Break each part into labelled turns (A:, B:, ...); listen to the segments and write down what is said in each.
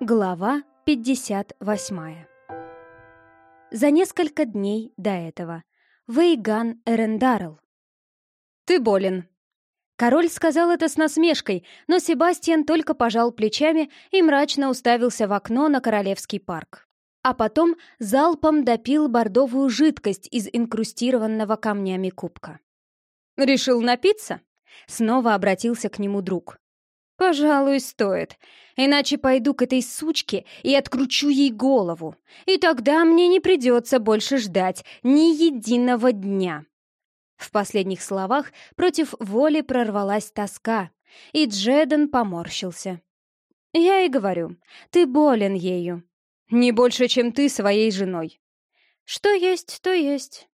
A: Глава 58 За несколько дней до этого. Вейган Эрендарл. «Ты болен». Король сказал это с насмешкой, но Себастьян только пожал плечами и мрачно уставился в окно на Королевский парк. А потом залпом допил бордовую жидкость из инкрустированного камнями кубка. «Решил напиться?» Снова обратился к нему друг. «Пожалуй, стоит. Иначе пойду к этой сучке и откручу ей голову. И тогда мне не придется больше ждать ни единого дня». В последних словах против воли прорвалась тоска, и Джеден поморщился. «Я и говорю, ты болен ею. Не больше, чем ты своей женой». «Что есть, то есть».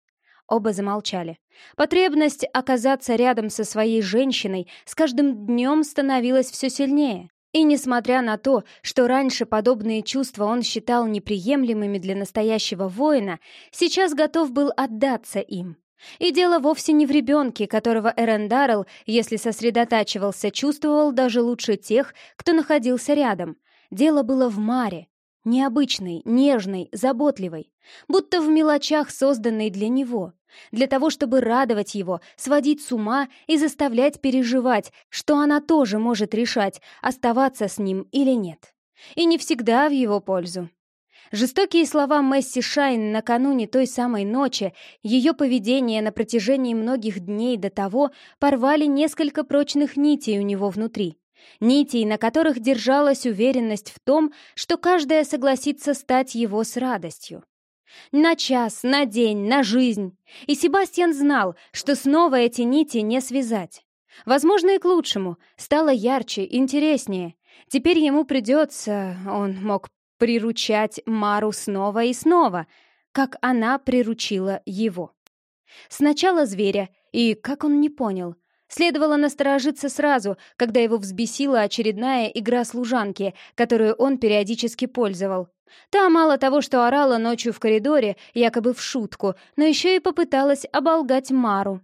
A: Оба замолчали. Потребность оказаться рядом со своей женщиной с каждым днем становилась все сильнее. И несмотря на то, что раньше подобные чувства он считал неприемлемыми для настоящего воина, сейчас готов был отдаться им. И дело вовсе не в ребенке, которого Эрендарл, если сосредотачивался, чувствовал даже лучше тех, кто находился рядом. Дело было в Маре, необычной, нежной, заботливой, будто в мелочах, созданной для него, для того, чтобы радовать его, сводить с ума и заставлять переживать, что она тоже может решать, оставаться с ним или нет. И не всегда в его пользу. Жестокие слова Месси Шайн накануне той самой ночи, ее поведение на протяжении многих дней до того порвали несколько прочных нитей у него внутри. Нитей, на которых держалась уверенность в том, что каждая согласится стать его с радостью. На час, на день, на жизнь. И Себастьян знал, что снова эти нити не связать. Возможно, и к лучшему. Стало ярче, интереснее. Теперь ему придется, он мог приручать Мару снова и снова, как она приручила его. Сначала зверя, и, как он не понял, Следовало насторожиться сразу, когда его взбесила очередная игра служанки, которую он периодически пользовал. Та мало того, что орала ночью в коридоре, якобы в шутку, но еще и попыталась оболгать Мару.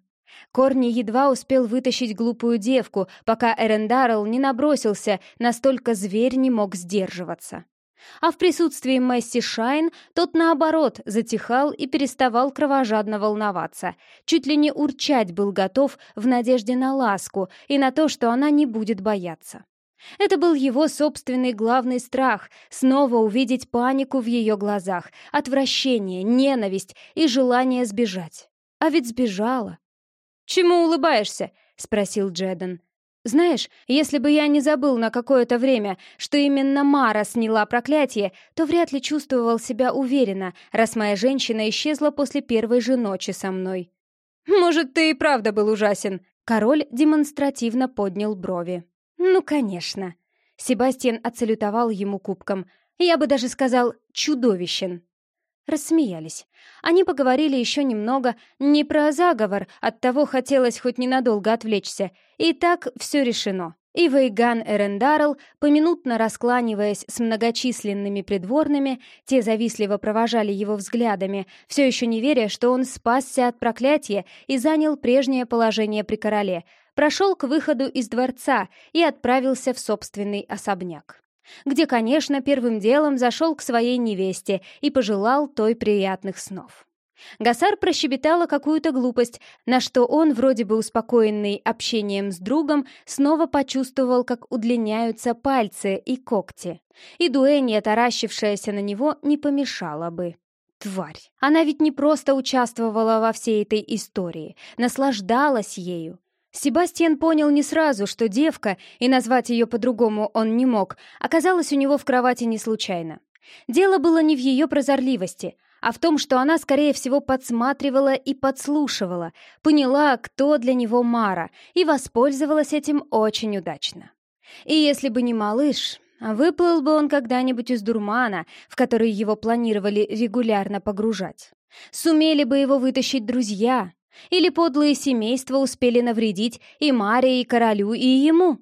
A: Корни едва успел вытащить глупую девку, пока Эрендарл не набросился, настолько зверь не мог сдерживаться. А в присутствии Месси Шайн тот, наоборот, затихал и переставал кровожадно волноваться. Чуть ли не урчать был готов в надежде на ласку и на то, что она не будет бояться. Это был его собственный главный страх — снова увидеть панику в ее глазах, отвращение, ненависть и желание сбежать. А ведь сбежала. «Чему улыбаешься?» — спросил Джеден. Знаешь, если бы я не забыл на какое-то время, что именно Мара сняла проклятие, то вряд ли чувствовал себя уверенно, раз моя женщина исчезла после первой же ночи со мной. Может, ты и правда был ужасен? Король демонстративно поднял брови. Ну, конечно. Себастьян отсалютовал ему кубком. Я бы даже сказал, чудовищен. Рассмеялись. Они поговорили еще немного, не про заговор, от того хотелось хоть ненадолго отвлечься. И так все решено. И Вейган Эрендарл, поминутно раскланиваясь с многочисленными придворными, те завистливо провожали его взглядами, все еще не веря, что он спасся от проклятия и занял прежнее положение при короле, прошел к выходу из дворца и отправился в собственный особняк где, конечно, первым делом зашел к своей невесте и пожелал той приятных снов. Гасар прощебетала какую-то глупость, на что он, вроде бы успокоенный общением с другом, снова почувствовал, как удлиняются пальцы и когти. И дуэнья, таращившаяся на него, не помешала бы. Тварь! Она ведь не просто участвовала во всей этой истории, наслаждалась ею. Себастьян понял не сразу, что девка, и назвать ее по-другому он не мог, оказалась у него в кровати не случайно. Дело было не в ее прозорливости, а в том, что она, скорее всего, подсматривала и подслушивала, поняла, кто для него Мара, и воспользовалась этим очень удачно. И если бы не малыш, выплыл бы он когда-нибудь из дурмана, в который его планировали регулярно погружать. Сумели бы его вытащить друзья, или подлые семейства успели навредить и Маре, и королю, и ему?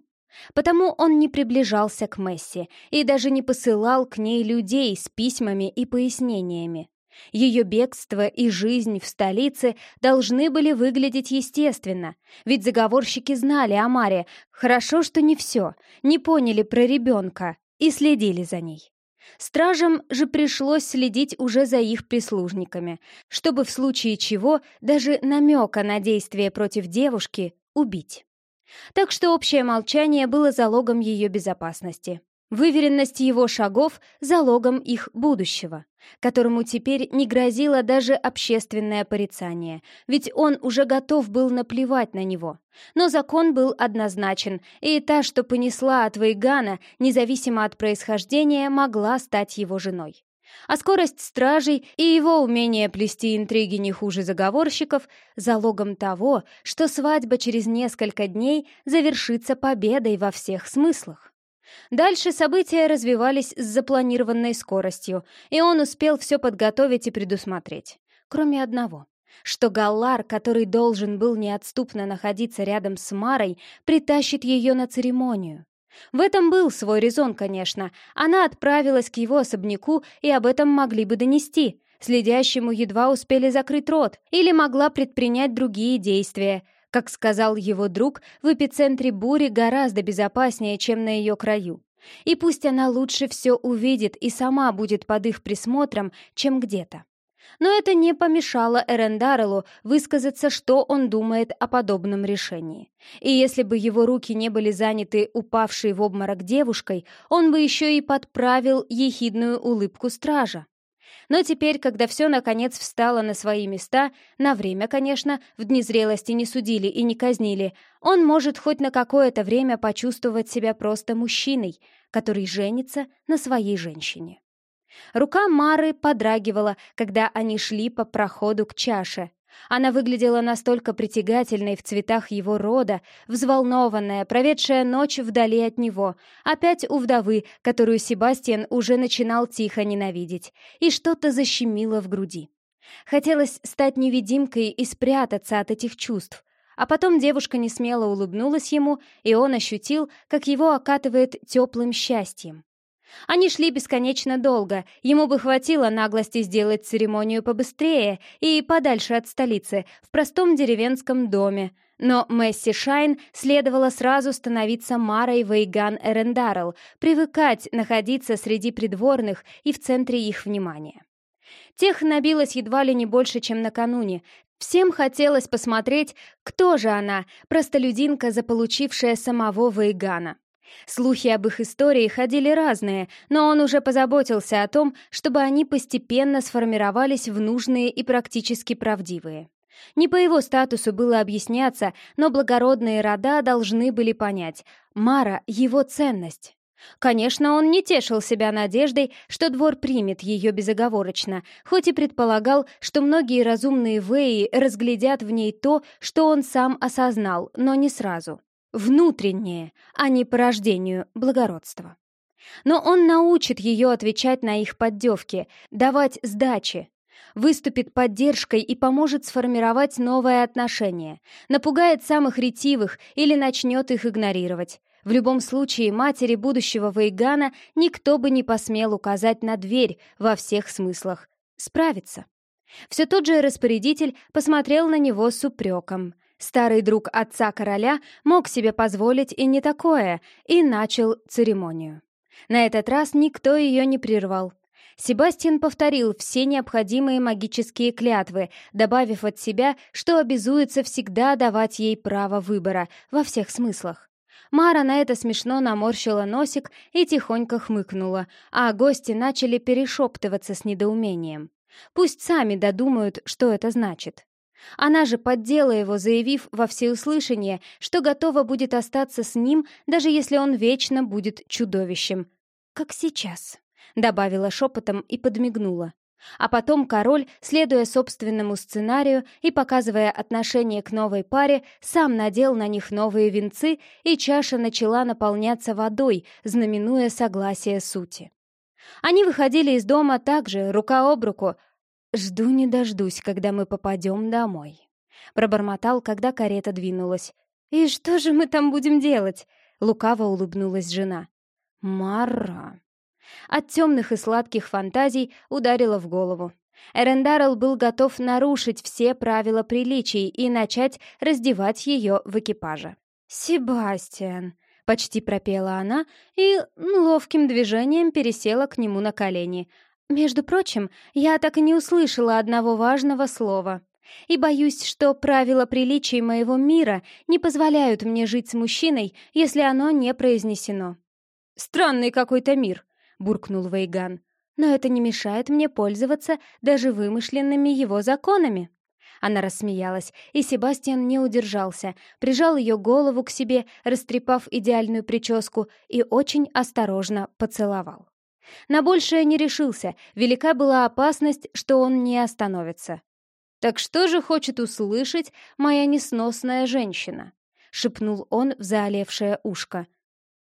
A: Потому он не приближался к Месси и даже не посылал к ней людей с письмами и пояснениями. Ее бегство и жизнь в столице должны были выглядеть естественно, ведь заговорщики знали о Маре. Хорошо, что не все, не поняли про ребенка, и следили за ней. Стражам же пришлось следить уже за их прислужниками, чтобы в случае чего даже намека на действие против девушки убить. Так что общее молчание было залогом ее безопасности. Выверенность его шагов — залогом их будущего, которому теперь не грозило даже общественное порицание, ведь он уже готов был наплевать на него. Но закон был однозначен, и та, что понесла от Вейгана, независимо от происхождения, могла стать его женой. А скорость стражей и его умение плести интриги не хуже заговорщиков — залогом того, что свадьба через несколько дней завершится победой во всех смыслах. Дальше события развивались с запланированной скоростью, и он успел все подготовить и предусмотреть. Кроме одного что Галлар, который должен был неотступно находиться рядом с Марой, притащит ее на церемонию. В этом был свой резон, конечно. Она отправилась к его особняку, и об этом могли бы донести. Следящему едва успели закрыть рот, или могла предпринять другие действия — как сказал его друг, в эпицентре бури гораздо безопаснее, чем на ее краю. И пусть она лучше все увидит и сама будет под их присмотром, чем где-то. Но это не помешало Эрендарелу высказаться, что он думает о подобном решении. И если бы его руки не были заняты упавшей в обморок девушкой, он бы еще и подправил ехидную улыбку стража. Но теперь, когда все наконец встало на свои места, на время, конечно, в дни зрелости не судили и не казнили, он может хоть на какое-то время почувствовать себя просто мужчиной, который женится на своей женщине. Рука Мары подрагивала, когда они шли по проходу к чаше, она выглядела настолько притягательной в цветах его рода, взволнованная, проведшая ночь вдали от него, опять у вдовы, которую Себастьян уже начинал тихо ненавидеть, и что-то защемило в груди. Хотелось стать невидимкой и спрятаться от этих чувств. А потом девушка несмело улыбнулась ему, и он ощутил, как его окатывает теплым счастьем. Они шли бесконечно долго, ему бы хватило наглости сделать церемонию побыстрее и подальше от столицы, в простом деревенском доме. Но Месси Шайн следовало сразу становиться Марой Вейган Эрендарл, привыкать находиться среди придворных и в центре их внимания. Тех набилось едва ли не больше, чем накануне. Всем хотелось посмотреть, кто же она, простолюдинка, заполучившая самого Вейгана. Слухи об их истории ходили разные, но он уже позаботился о том, чтобы они постепенно сформировались в нужные и практически правдивые. Не по его статусу было объясняться, но благородные рода должны были понять — Мара — его ценность. Конечно, он не тешил себя надеждой, что двор примет ее безоговорочно, хоть и предполагал, что многие разумные Вэи разглядят в ней то, что он сам осознал, но не сразу внутреннее, а не по рождению благородства. Но он научит ее отвечать на их поддевки, давать сдачи, выступит поддержкой и поможет сформировать новое отношение, напугает самых ретивых или начнет их игнорировать. В любом случае, матери будущего Вейгана никто бы не посмел указать на дверь во всех смыслах. Справится. Все тот же распорядитель посмотрел на него с упреком. Старый друг отца короля мог себе позволить и не такое, и начал церемонию. На этот раз никто ее не прервал. Себастьян повторил все необходимые магические клятвы, добавив от себя, что обязуется всегда давать ей право выбора во всех смыслах. Мара на это смешно наморщила носик и тихонько хмыкнула, а гости начали перешептываться с недоумением. Пусть сами додумают, что это значит. Она же поддела его, заявив во всеуслышание, что готова будет остаться с ним, даже если он вечно будет чудовищем. «Как сейчас», — добавила шепотом и подмигнула. А потом король, следуя собственному сценарию и показывая отношение к новой паре, сам надел на них новые венцы, и чаша начала наполняться водой, знаменуя согласие сути. Они выходили из дома также, рука об руку, «Жду не дождусь, когда мы попадем домой», — пробормотал, когда карета двинулась. «И что же мы там будем делать?» — лукаво улыбнулась жена. «Мара!» От темных и сладких фантазий ударило в голову. Эрендарл был готов нарушить все правила приличий и начать раздевать ее в экипаже. «Себастьян!» — почти пропела она и ловким движением пересела к нему на колени. «Между прочим, я так и не услышала одного важного слова. И боюсь, что правила приличий моего мира не позволяют мне жить с мужчиной, если оно не произнесено». «Странный какой-то мир», — буркнул Вейган. «Но это не мешает мне пользоваться даже вымышленными его законами». Она рассмеялась, и Себастьян не удержался, прижал ее голову к себе, растрепав идеальную прическу, и очень осторожно поцеловал. На большее не решился, велика была опасность, что он не остановится. «Так что же хочет услышать моя несносная женщина?» — шепнул он в заолевшее ушко.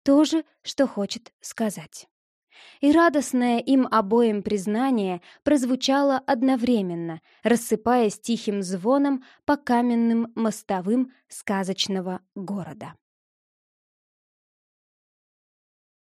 A: «То же, что хочет сказать». И радостное им обоим признание прозвучало одновременно, рассыпаясь тихим звоном по каменным мостовым сказочного города.